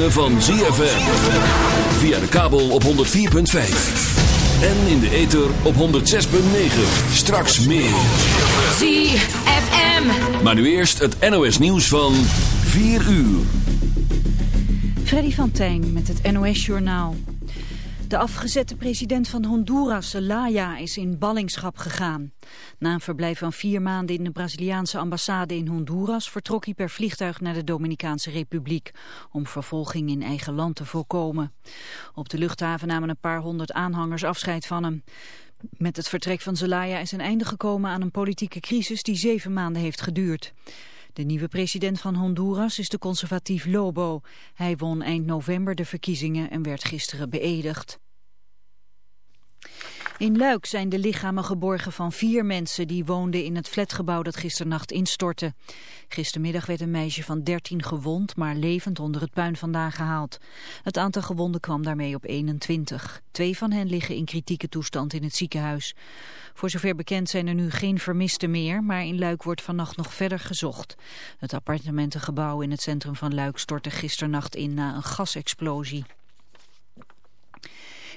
Ritme van ZFM. Via de kabel op 104.5. En in de ether op 106.9. Straks meer. ZFM. Maar nu eerst het NOS nieuws van 4 uur. Freddy van Tijn met het NOS Journaal. De afgezette president van Honduras, Zelaya, is in ballingschap gegaan. Na een verblijf van vier maanden in de Braziliaanse ambassade in Honduras... vertrok hij per vliegtuig naar de Dominicaanse Republiek... om vervolging in eigen land te voorkomen. Op de luchthaven namen een paar honderd aanhangers afscheid van hem. Met het vertrek van Zelaya is een einde gekomen aan een politieke crisis... die zeven maanden heeft geduurd. De nieuwe president van Honduras is de conservatief Lobo. Hij won eind november de verkiezingen en werd gisteren beëdigd. In Luik zijn de lichamen geborgen van vier mensen die woonden in het flatgebouw dat gisternacht instortte. Gistermiddag werd een meisje van 13 gewond, maar levend onder het puin vandaan gehaald. Het aantal gewonden kwam daarmee op 21. Twee van hen liggen in kritieke toestand in het ziekenhuis. Voor zover bekend zijn er nu geen vermisten meer, maar in Luik wordt vannacht nog verder gezocht. Het appartementengebouw in het centrum van Luik stortte gisternacht in na een gasexplosie.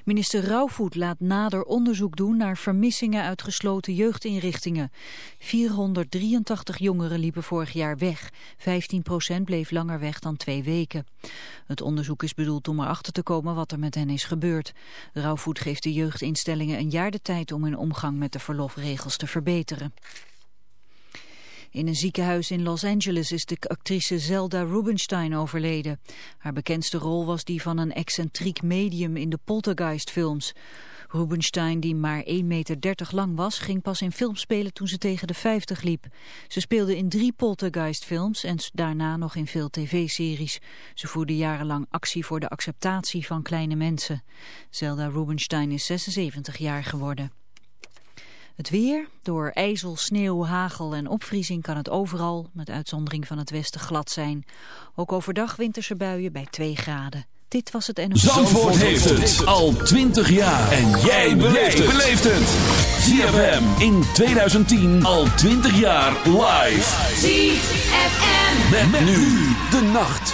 Minister Rauwvoet laat nader onderzoek doen naar vermissingen uit gesloten jeugdinrichtingen. 483 jongeren liepen vorig jaar weg. 15% bleef langer weg dan twee weken. Het onderzoek is bedoeld om erachter te komen wat er met hen is gebeurd. Rauwvoet geeft de jeugdinstellingen een jaar de tijd om hun omgang met de verlofregels te verbeteren. In een ziekenhuis in Los Angeles is de actrice Zelda Rubinstein overleden. Haar bekendste rol was die van een excentriek medium in de Poltergeist-films. Rubinstein, die maar 1,30 meter lang was, ging pas in films spelen toen ze tegen de 50 liep. Ze speelde in drie Poltergeist-films en daarna nog in veel tv-series. Ze voerde jarenlang actie voor de acceptatie van kleine mensen. Zelda Rubinstein is 76 jaar geworden. Het weer, door ijzel, sneeuw, hagel en opvriezing kan het overal, met uitzondering van het westen, glad zijn. Ook overdag winterse buien bij 2 graden. Dit was het NOS. Zandvoort heeft het al 20 jaar. En jij beleeft het. ZFM in 2010 al 20 jaar live. ZFM. Met, met nu de nacht.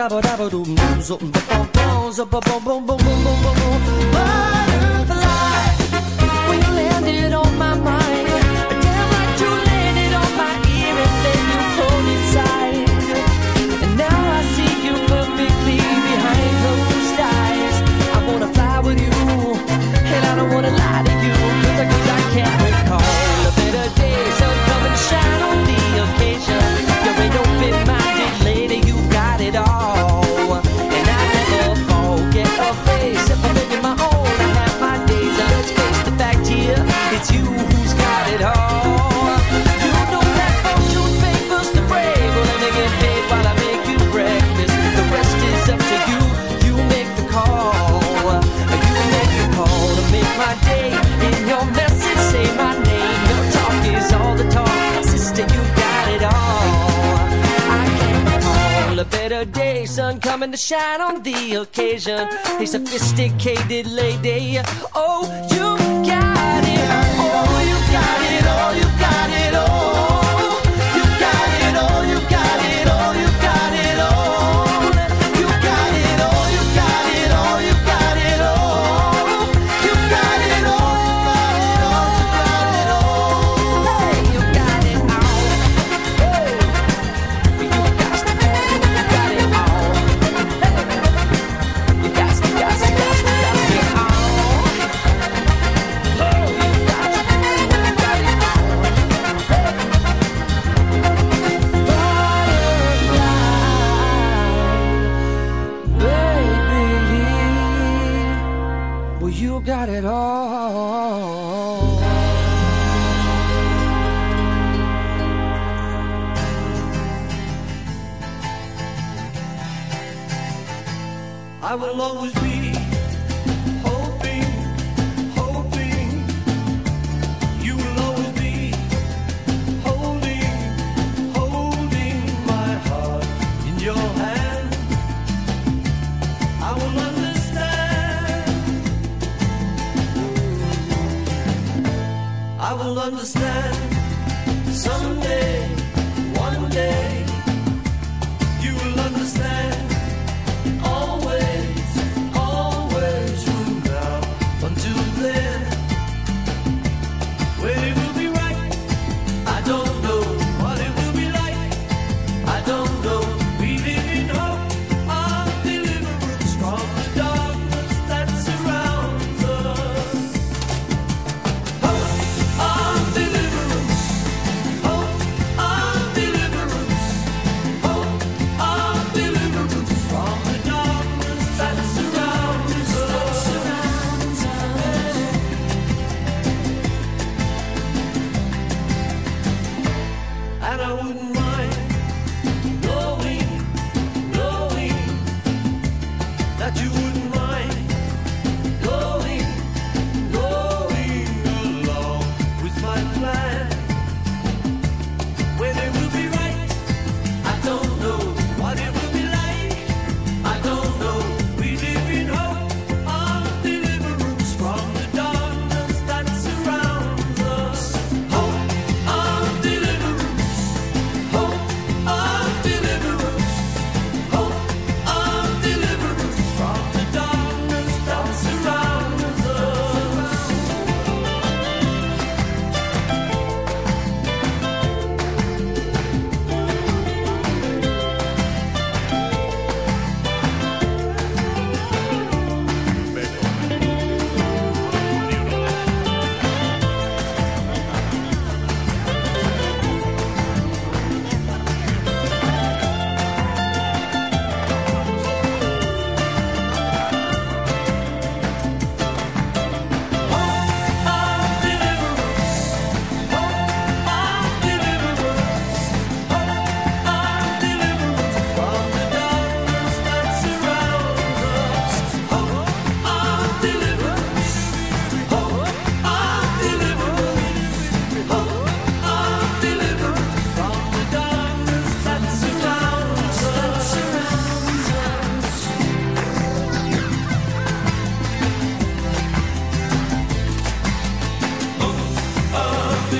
dabba dabba doom doom zoom boom boom zoom boom boom boom boom boom boom boom boom butterfly when you landed on my mind damn like you landed on my ear and then you pulled inside and now I see you perfectly behind closed eyes I wanna fly with you and I don't wanna lie to you cause I, cause I can't recall. A better day so come and shine. coming to shine on the occasion. A sophisticated lady, oh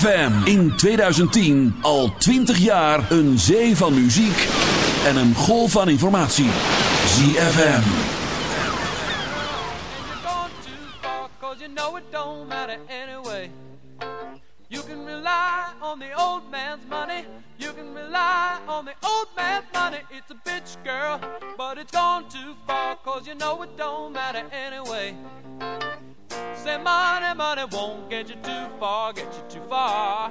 ZFM in 2010 al 20 jaar een zee van muziek en een golf van informatie. ZFM. You know it don't matter anyway. You can rely on the old man's money. You can rely on the old man's money. It's a bitch, girl, but it's gone too far. Cause you know it don't matter anyway. Say money, money won't get you too far, get you too far.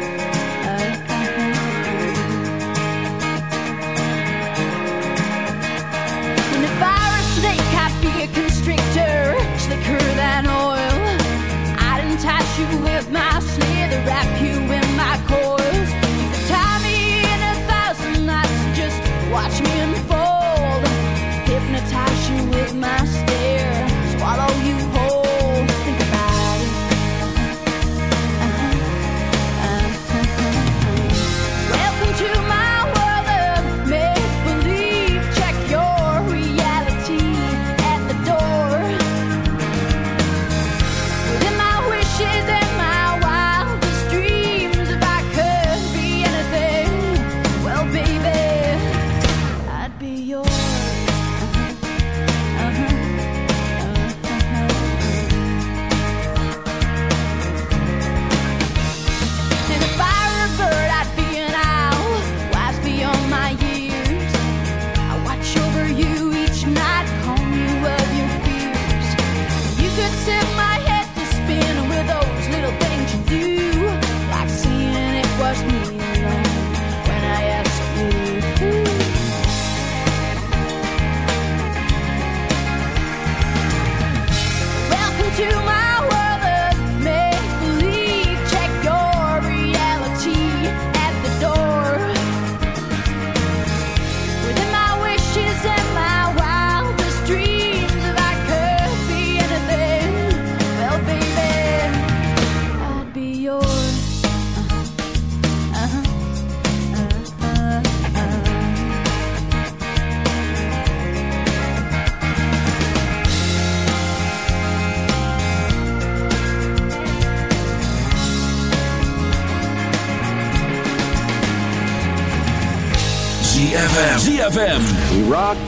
you with my slither, wrap you in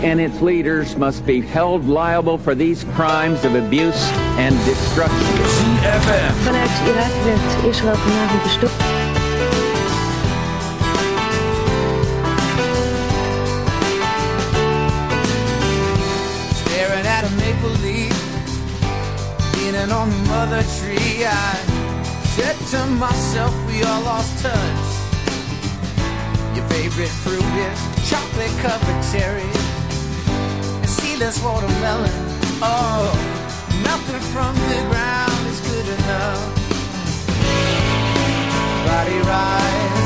and its leaders must be held liable for these crimes of abuse and destruction. ZFM. Vanuit Irak werd Israël vanavond bestopt. Staring at a maple leaf, leaning on the mother tree. I said to myself, we all lost touch. Your favorite fruit is chocolate covered cherries seedless watermelon. Oh, nothing from the ground is good enough. Body rise.